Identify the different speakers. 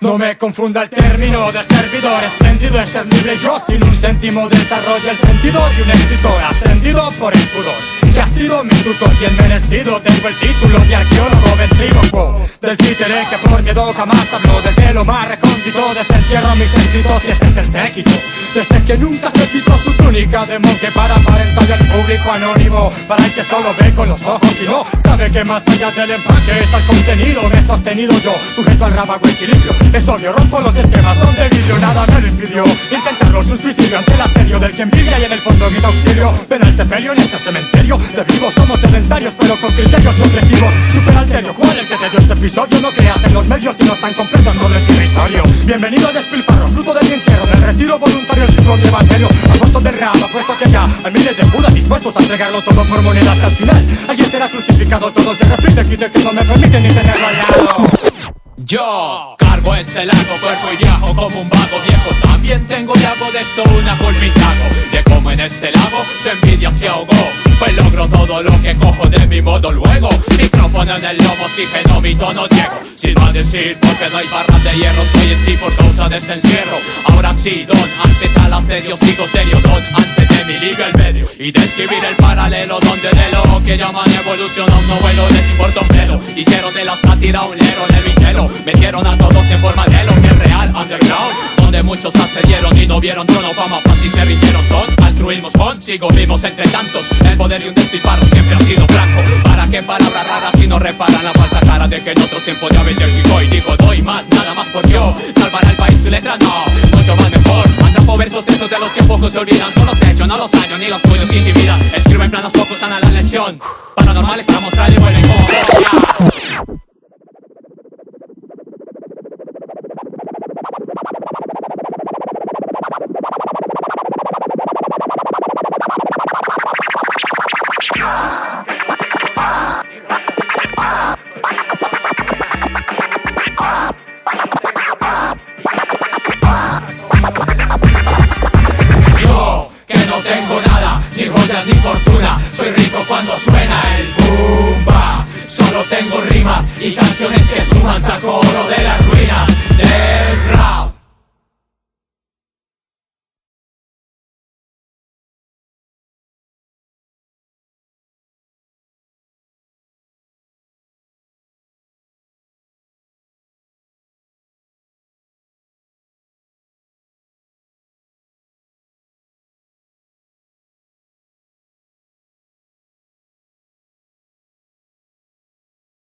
Speaker 1: No me confunda el término de servidor espléndido, es libre yo sin un céntimo desarrollo el sentido de un escritor ascendido por el pudor que ha sido mi tutor bien merecido. Tengo el título de arqueólogo ventríloco Del títere que por miedo jamás habló. Desde lo más recóndito desentierro mis escritos Y este es el séquito. Desde que nunca se quitó su túnica de monje Para aparentar al público anónimo Para el que solo ve con los ojos y no Sabe que más allá del empaque está el contenido. Me he sostenido yo, sujeto al rábago equilibrio. Es obvio, rompo los esquemas, son de de vivos somos sedentarios pero con criterios objetivos. Super alterio, ¿cuál el que te dio este episodio? No creas en los medios y no están completos, todo es irrisorio. Bienvenido al despilfarro, fruto de mi encierro Del retiro voluntario sin de evangelio Apuesto del rap, apuesto que ya hay miles de judas dispuestos a entregarlo todo por monedas Al final, alguien será crucificado, todo se repite Quite que no me permiten ni tenerlo al lado.
Speaker 2: Yo cargo ese lago, cuerpo y viajo como un vago viejo. También tengo y hago de eso una culpitago De como en este lago, tu envidia se ahogó. Pues logro todo lo que cojo de mi modo luego. Micrófono en el lomo, oxígeno, mi tono Diego Sin más decir, porque no hay barras de hierro Soy en sí por causa de este encierro. Ahora sí, don, ante tal asedio sigo serio Don, antes de mi liga el medio. Y de escribir el paralelo donde de lo que llaman evolución a un novelo les importa un pelo Hicieron de la sátira un lero el visero Metieron a todos en forma de lo que es real underground Donde muchos accedieron y no vieron trono, fama, fans y se rindieron. Son altruismos consigo vivos entre tantos. El poder y un despilfarro siempre ha sido franco. ¿Para qué palabras raras si no reparan la falsa cara de que en otro tiempo ya y digo doy más, nada más por yo Salvará el país su letra no, mucho más mejor. Atrapo versos esos de los que pocos se olvidan. Son los hechos, no los años ni los puños que intimidan Escribo en planos pocos, sana la lección. Paranormales para mostrar y vuelven
Speaker 1: tengo rimas y canciones que suman, saco oro de las ruinas